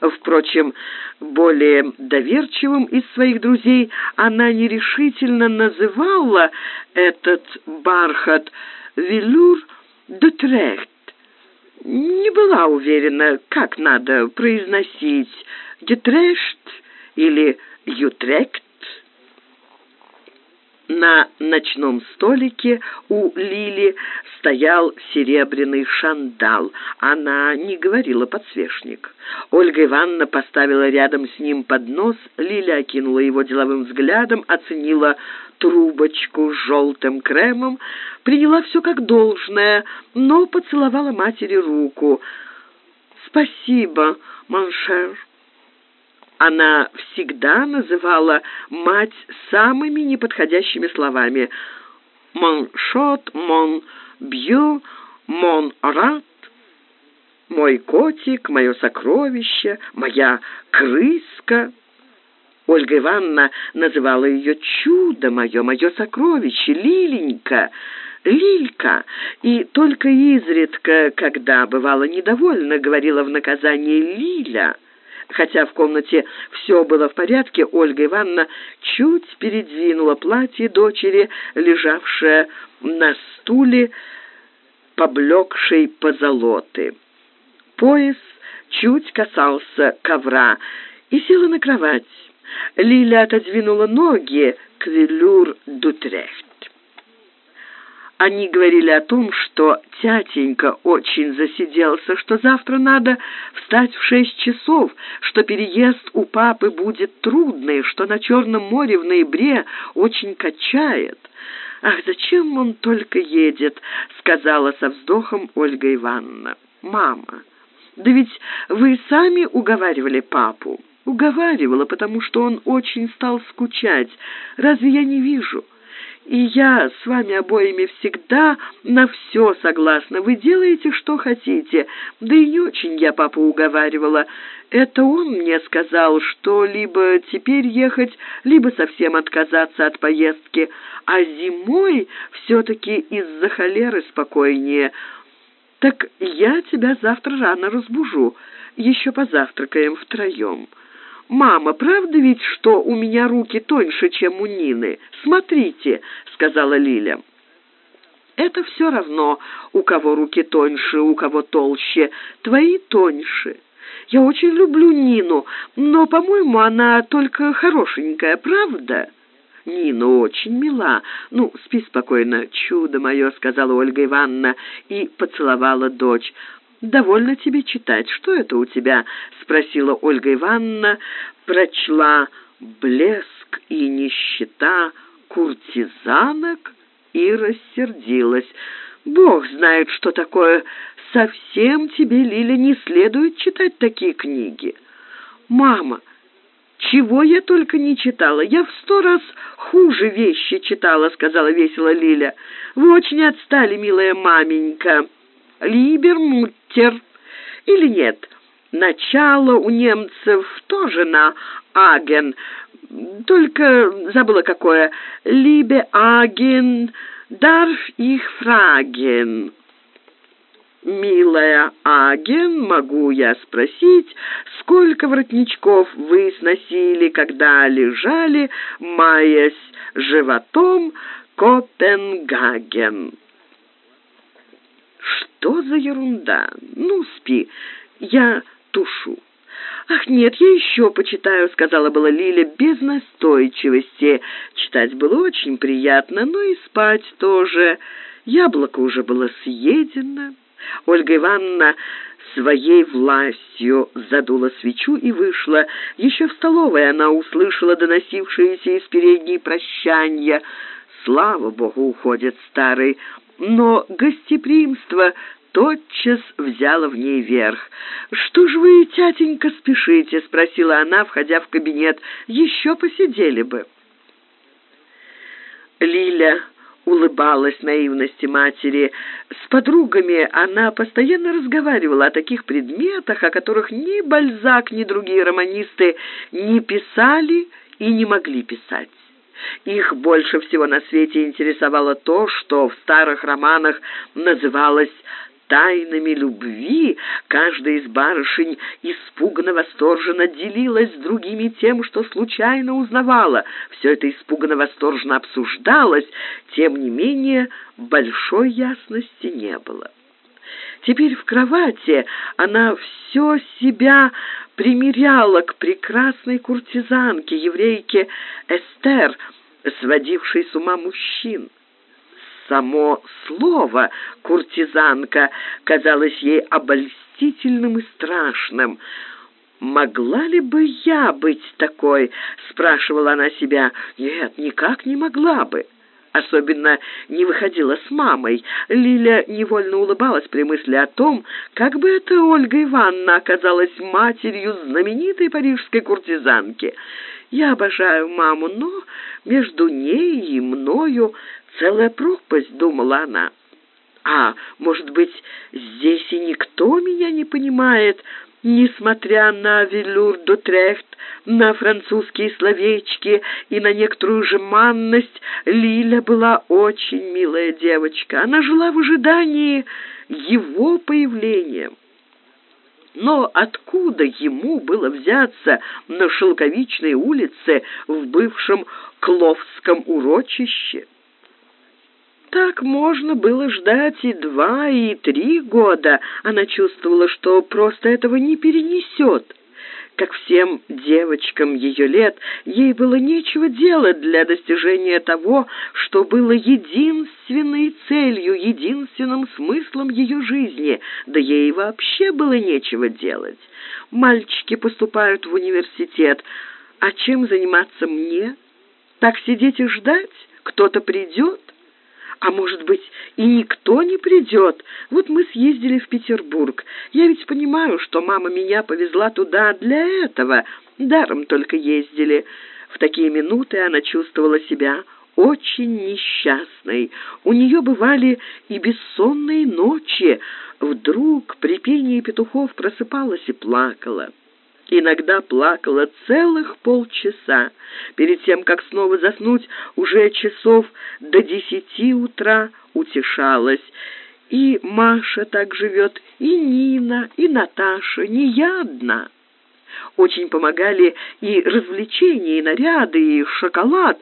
Впрочем, более доверчивым из своих друзей она нерешительно называла этот бархат «велюр де трехт». Не была уверена, как надо произносить «детрешт» или «ютрект». На ночном столике у Лили стоял серебряный шандал. Она не говорила подсвечник. Ольга Ивановна поставила рядом с ним поднос. Лиля окинула его деловым взглядом, оценила трубочку с желтым кремом, приняла все как должное, но поцеловала матери руку. «Спасибо, маншер». Она всегда называла мать самыми неподходящими словами. «Мон шот, мон бью, мон рад». «Мой котик, мое сокровище, моя крыска». Ольга Ивановна называла ее «чудо мое, мое сокровище, Лиленька». Лилька, и только изредка, когда бывала недовольна, говорила в наказание Лиля. Хотя в комнате все было в порядке, Ольга Ивановна чуть передвинула платье дочери, лежавшее на стуле, поблекшей позолоты. Пояс чуть касался ковра, и села на кровать. Лиля отодвинула ноги к велюр-дутрехт. Они говорили о том, что тятенька очень засиделся, что завтра надо встать в шесть часов, что переезд у папы будет трудный, что на Черном море в ноябре очень качает. «Ах, зачем он только едет?» — сказала со вздохом Ольга Ивановна. «Мама, да ведь вы сами уговаривали папу». «Уговаривала, потому что он очень стал скучать. Разве я не вижу?» И я с вами обоими всегда на все согласна. Вы делаете, что хотите. Да и не очень я папу уговаривала. Это он мне сказал, что либо теперь ехать, либо совсем отказаться от поездки. А зимой все-таки из-за холеры спокойнее. Так я тебя завтра рано разбужу. Еще позавтракаем втроем». «Мама, правда ведь, что у меня руки тоньше, чем у Нины? Смотрите», — сказала Лиля. «Это все равно, у кого руки тоньше, у кого толще. Твои тоньше. Я очень люблю Нину, но, по-моему, она только хорошенькая, правда?» Нина очень мила. Ну, спи спокойно, чудо мое, сказала Ольга Ивановна и поцеловала дочь. «Довольно тебе читать. Что это у тебя?» — спросила Ольга Ивановна, прочла «Блеск и нищета куртизанок» и рассердилась. «Бог знает, что такое. Совсем тебе, Лиля, не следует читать такие книги». «Мама, чего я только не читала. Я в сто раз хуже вещи читала», — сказала весело Лиля. «Вы очень отстали, милая маменька». Либермуттер. Или нет, начало у немцев тоже на Аген, только забыла какое. Либе Аген, дарф их фраген. «Милая Аген, могу я спросить, сколько воротничков вы сносили, когда лежали, маясь животом, Копенгаген?» Что за ерунда? Ну, спи, я тушу». «Ах, нет, я еще почитаю», — сказала была Лиля без настойчивости. Читать было очень приятно, но и спать тоже. Яблоко уже было съедено. Ольга Ивановна своей властью задула свечу и вышла. Еще в столовой она услышала доносившиеся из передней прощания. «Слава Богу, уходит старый но гостеприимство тотчас взяло в ней верх. «Что ж вы, тятенька, спешите?» — спросила она, входя в кабинет. «Еще посидели бы». Лиля улыбалась наивности матери. С подругами она постоянно разговаривала о таких предметах, о которых ни Бальзак, ни другие романисты не писали и не могли писать. Их больше всего на свете интересовало то, что в старых романах называлось тайнами любви, каждая из барышень испуганно восторженно делилась с другими тем, что случайно узнавала. Все это испуганно восторженно обсуждалось, тем не менее большой ясности не было. Теперь в кровати она все себя примеряла к прекрасной куртизанке, еврейке Эстер, сводившей с ума мужчин. Само слово «куртизанка» казалось ей обольстительным и страшным. «Могла ли бы я быть такой?» — спрашивала она себя. «Нет, никак не могла бы». Особенно не выходила с мамой. Лиля невольно улыбалась при мысли о том, как бы это Ольга Ивановна оказалась матерью знаменитой парижской куртизанки. Я обожаю маму, но между ней и мною целая пропасть, думала она. А, может быть, здесь и никто меня не понимает, Несмотря на велюр Дутрехт, на французские словечки и на некоторую жеманность, Лиля была очень милая девочка. Она жила в ожидании его появления. Но откуда ему было взяться на Шелковичной улице в бывшем Кловском урочище? Так можно было ждать и два, и три года. Она чувствовала, что просто этого не перенесет. Как всем девочкам ее лет, ей было нечего делать для достижения того, что было единственной целью, единственным смыслом ее жизни, да ей вообще было нечего делать. Мальчики поступают в университет, а чем заниматься мне? Так сидеть и ждать? Кто-то придет? А может быть, и никто не придет. Вот мы съездили в Петербург. Я ведь понимаю, что мама меня повезла туда для этого. Даром только ездили. В такие минуты она чувствовала себя очень несчастной. У нее бывали и бессонные ночи. Вдруг при пении петухов просыпалась и плакала. Иногда плакала целых полчаса. Перед тем, как снова заснуть, уже часов до десяти утра утешалась. И Маша так живет, и Нина, и Наташа, не я одна. Очень помогали и развлечения, и наряды, и шоколад,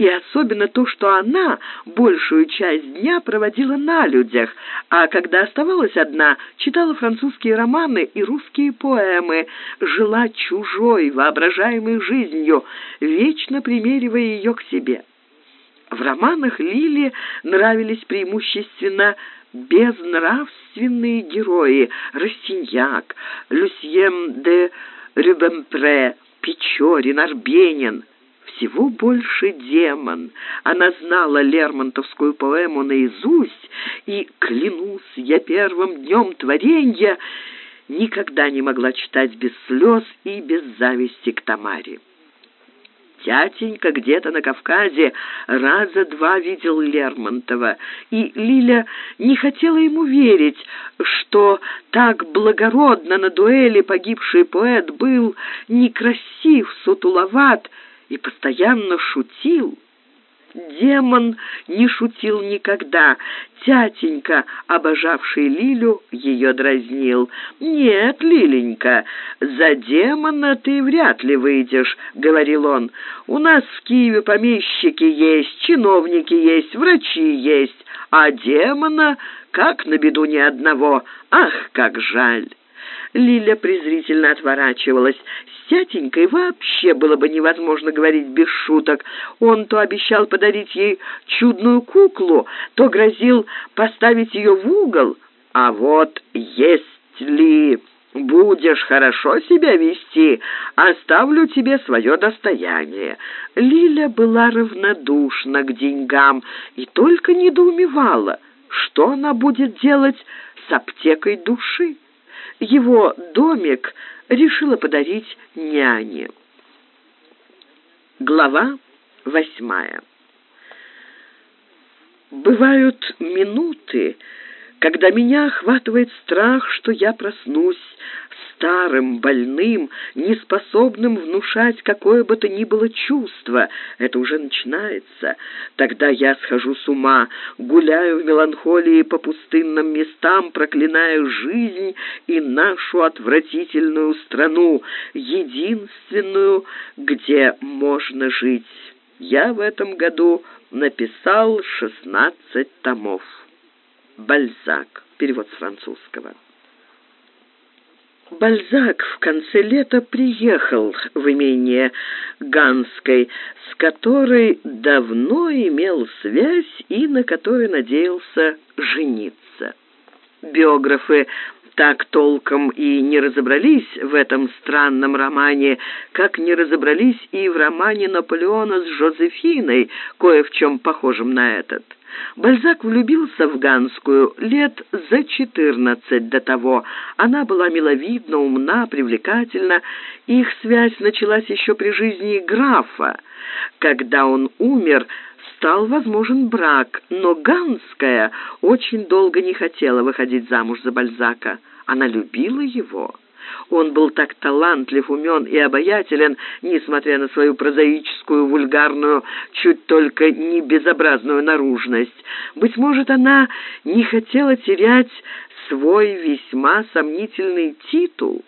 и особенно то, что она большую часть дня проводила на людях, а когда оставалась одна, читала французские романы и русские поэмы, жила чужой, воображаемой жизнью, вечно примеривая ее к себе. В романах Лили нравились преимущественно безнравственные герои Растиньяк, Люсьен де Рюбемпре, Печорин, Арбенин всего больше демон. Она знала Лермонтовскую поэму наизусть, и, клянусь я первым днем творенья, никогда не могла читать без слез и без зависти к Тамаре. Тятенька где-то на Кавказе раза два видел Лермонтова, и Лиля не хотела ему верить, что так благородно на дуэли погибший поэт был некрасив, сутуловат и постоянно шутил. Демон не шутил никогда. Тятенька, обожавший Лилю, ее дразнил. «Нет, Лиленька, за демона ты вряд ли выйдешь», — говорил он. «У нас в Киеве помещики есть, чиновники есть, врачи есть, а демона, как на беду ни одного. Ах, как жаль!» Лиля презрительно отворачивалась. С тятенькой вообще было бы невозможно говорить без шуток. Он то обещал подарить ей чудную куклу, то грозил поставить ее в угол. А вот есть ли будешь хорошо себя вести, оставлю тебе свое достояние». Лиля была равнодушна к деньгам и только недоумевала, что она будет делать с аптекой души его домик решила подарить няне. Глава восьмая. Бывают минуты, когда меня охватывает страх, что я проснусь старым, больным, неспособным внушать какое бы то ни было чувство. Это уже начинается. Тогда я схожу с ума, гуляю в меланхолии по пустынным местам, проклиная жизнь и нашу отвратительную страну, единственную, где можно жить. Я в этом году написал шестнадцать томов. Бальзак. Перевод с французского. Бальзак в конце лета приехал в имение Ганской, с которой давно имел связь и на которой надеялся жениться. Биографы так толком и не разобрались в этом странном романе, как не разобрались и в романе Наполеона с Жозефиной, кое в чем похожем на этот. Бальзак влюбился в Ганскую лет за четырнадцать до того. Она была миловидна, умна, привлекательна. Их связь началась еще при жизни графа. Когда он умер, стал возможен брак, но Ганская очень долго не хотела выходить замуж за Бальзака. Она любила его. Он был так талантлив, умен и обаятелен, несмотря на свою прозаическую, вульгарную, чуть только не безобразную наружность. Быть может, она не хотела терять свой весьма сомнительный титул.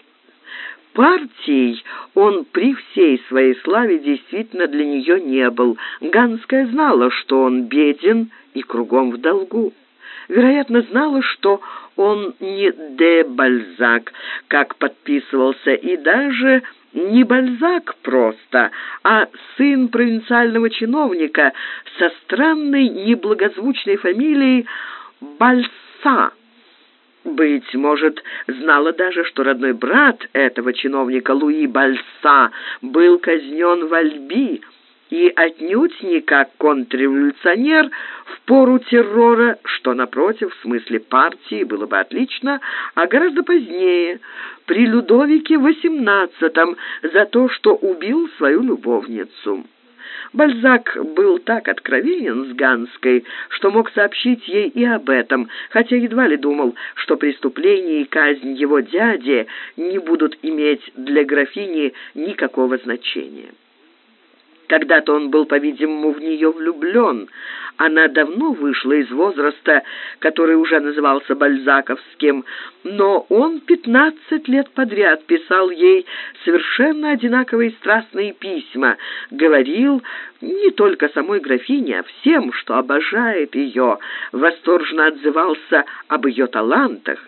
Партией он при всей своей славе действительно для нее не был. Ганская знала, что он беден и кругом в долгу. Вероятно, знала, что он не де Бальзак, как подписывался, и даже не Бальзак просто, а сын провинциального чиновника со странной неблагозвучной фамилией Бальса. Быть может, знала даже, что родной брат этого чиновника Луи Бальса был казнен в Альби, и отнюдь не как контрреволюционер в пору террора, что, напротив, в смысле партии было бы отлично, а гораздо позднее, при Людовике XVIII, за то, что убил свою любовницу. Бальзак был так откровенен с Ганской, что мог сообщить ей и об этом, хотя едва ли думал, что преступление и казнь его дяди не будут иметь для графини никакого значения. Когда-то он был, по-видимому, в нее влюблен. Она давно вышла из возраста, который уже назывался бальзаковским, но он пятнадцать лет подряд писал ей совершенно одинаковые страстные письма, говорил не только самой графине, а всем, что обожает ее, восторженно отзывался об ее талантах.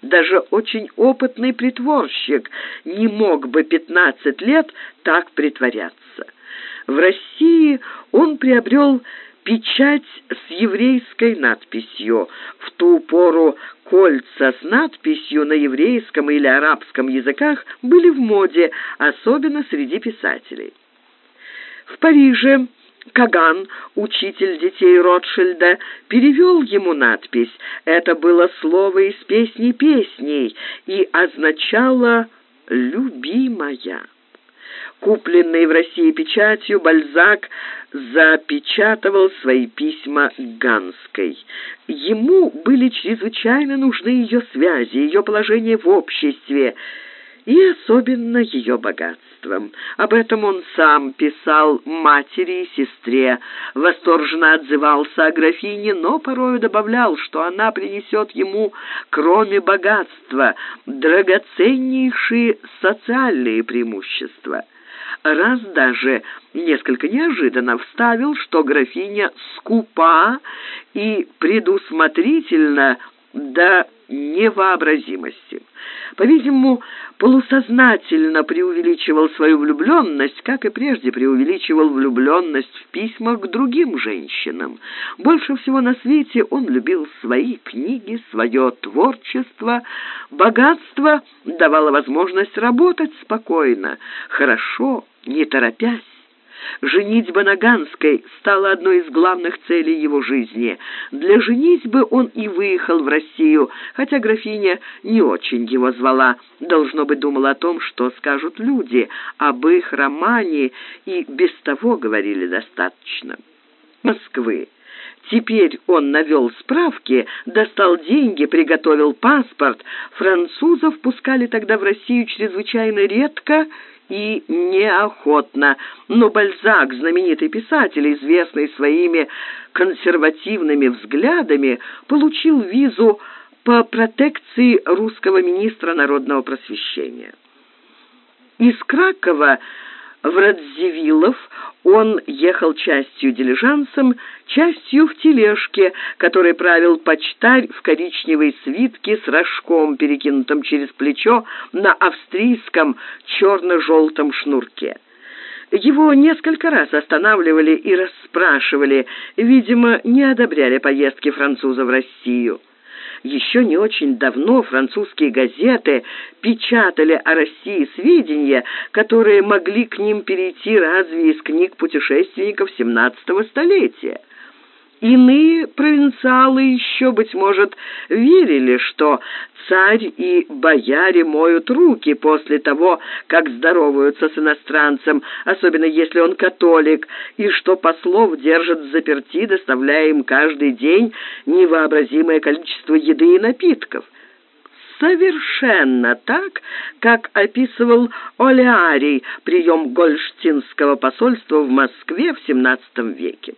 Даже очень опытный притворщик не мог бы пятнадцать лет так притворяться. В России он приобрел печать с еврейской надписью. В ту пору кольца с надписью на еврейском или арабском языках были в моде, особенно среди писателей. В Париже Каган, учитель детей Ротшильда, перевел ему надпись. Это было слово из песни песней и означало «любимая». Купленный в России печатью, Бальзак запечатывал свои письма Ганской. Ему были чрезвычайно нужны ее связи, ее положение в обществе и особенно ее богатством. Об этом он сам писал матери и сестре, восторженно отзывался о графине, но порою добавлял, что она принесет ему, кроме богатства, драгоценнейшие социальные преимущества раз даже несколько неожиданно вставил, что графиня скупа и предусмотрительна до невообразимости. По-видимому, полусознательно преувеличивал свою влюбленность, как и прежде преувеличивал влюбленность в письмах к другим женщинам. Больше всего на свете он любил свои книги, свое творчество. Богатство давало возможность работать спокойно, хорошо, не торопясь. Женитьба на Ганской стала одной из главных целей его жизни. Для женитьбы он и выехал в Россию, хотя графиня не очень его звала. Должно быть, думал о том, что скажут люди об их романе, и без того говорили достаточно. Москвы. Теперь он навел справки, достал деньги, приготовил паспорт. Французов пускали тогда в Россию чрезвычайно редко и неохотно. Но Бальзак, знаменитый писатель, известный своими консервативными взглядами, получил визу по протекции русского министра народного просвещения. Из Кракова в Радзивиллов он ехал частью дилижансом, частью в тележке, которой правил почтарь в коричневой свитке с рожком, перекинутым через плечо на австрийском черно-желтом шнурке. Его несколько раз останавливали и расспрашивали, видимо, не одобряли поездки француза в Россию. Еще не очень давно французские газеты печатали о России сведения, которые могли к ним перейти разве из книг путешественников XVII столетия. Иные провинциалы еще, быть может, верили, что царь и бояре моют руки после того, как здороваются с иностранцем, особенно если он католик, и что послов держат заперти, доставляя им каждый день невообразимое количество еды и напитков. Совершенно так, как описывал Олеарий прием Гольштинского посольства в Москве в XVII веке.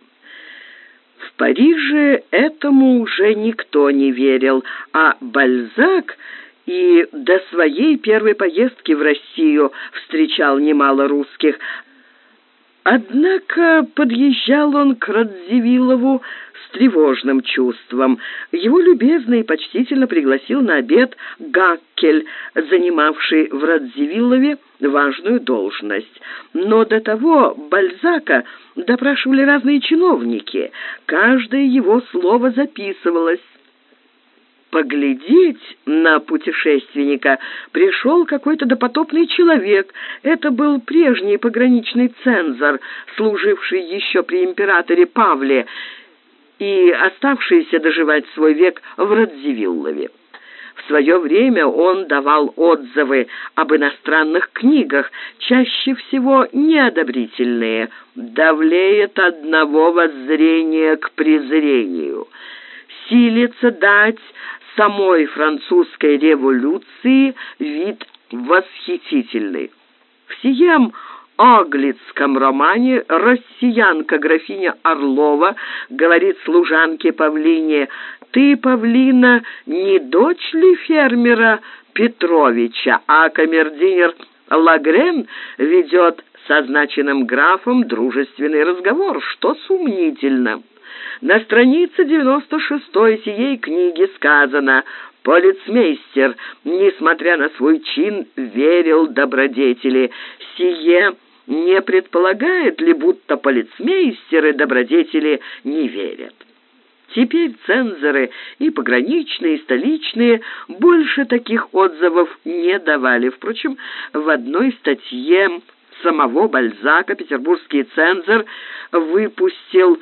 В Париже этому уже никто не верил, а Бальзак и до своей первой поездки в Россию встречал немало русских, Однако подъезжал он к Радзивиллову с тревожным чувством. Его любезно и почтительно пригласил на обед Гаккель, занимавший в Радзивиллове важную должность. Но до того Бальзака допрашивали разные чиновники. Каждое его слово записывалось поглядеть на путешественника пришел какой-то допотопный человек. Это был прежний пограничный цензор, служивший еще при императоре Павле и оставшийся доживать свой век в Радзивиллове. В свое время он давал отзывы об иностранных книгах, чаще всего неодобрительные, давлеет одного воззрения к презрению силится дать самой французской революции вид восхитительный. В сием Оглицком романе россиянка графиня Орлова говорит служанке Павлине «Ты, Павлина, не дочь ли фермера Петровича, а камердинер Лагрен ведет с означенным графом дружественный разговор, что сумнительно». На странице 96 сией книги сказано «Полицмейстер, несмотря на свой чин, верил добродетели. Сие не предполагает ли, будто полицмейстеры добродетели не верят?» Теперь цензоры и пограничные, и столичные больше таких отзывов не давали. Впрочем, в одной статье самого Бальзака петербургский цензор выпустил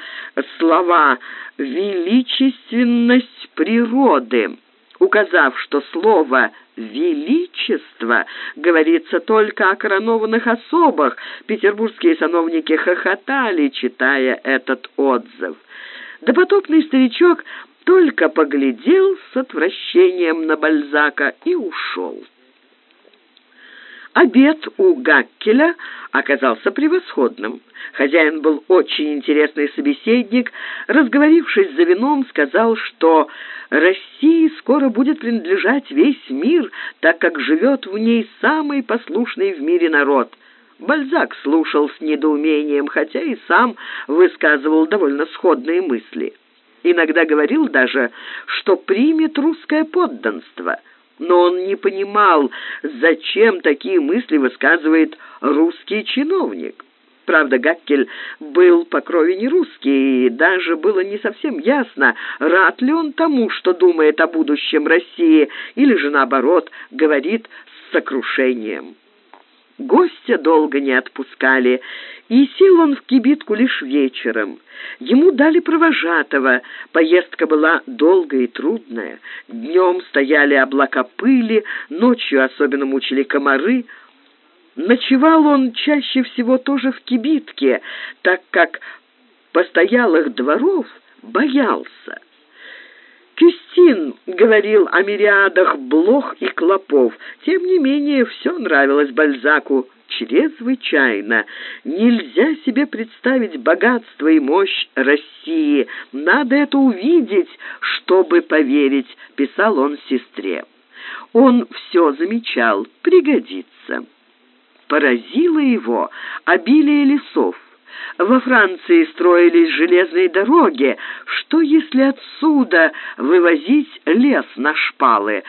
слова «величественность природы», указав, что слово «величество» говорится только о коронованных особах. Петербургские сановники хохотали, читая этот отзыв. Допотопный старичок только поглядел с отвращением на Бальзака и ушел. Обед у Гаккеля оказался превосходным. Хозяин был очень интересный собеседник. Разговорившись за вином, сказал, что России скоро будет принадлежать весь мир, так как живет в ней самый послушный в мире народ. Бальзак слушал с недоумением, хотя и сам высказывал довольно сходные мысли. Иногда говорил даже, что примет русское подданство – но он не понимал, зачем такие мысли высказывает русский чиновник. Правда, Гаккель был по крови не русский, и даже было не совсем ясно, рад ли он тому, что думает о будущем России, или же, наоборот, говорит с сокрушением. Гостя долго не отпускали, и сел он в кибитку лишь вечером. Ему дали провожатого. Поездка была долгая и трудная. Днем стояли облака пыли, ночью особенно мучили комары. Ночевал он чаще всего тоже в кибитке, так как постоялых дворов боялся. Кюстин говорил о мириадах блох и клопов. Тем не менее, все нравилось Бальзаку чрезвычайно. Нельзя себе представить богатство и мощь России. Надо это увидеть, чтобы поверить, писал он сестре. Он все замечал, пригодится. Поразило его обилие лесов. Во Франции строились железные дороги. Что, если отсюда вывозить лес на шпалы?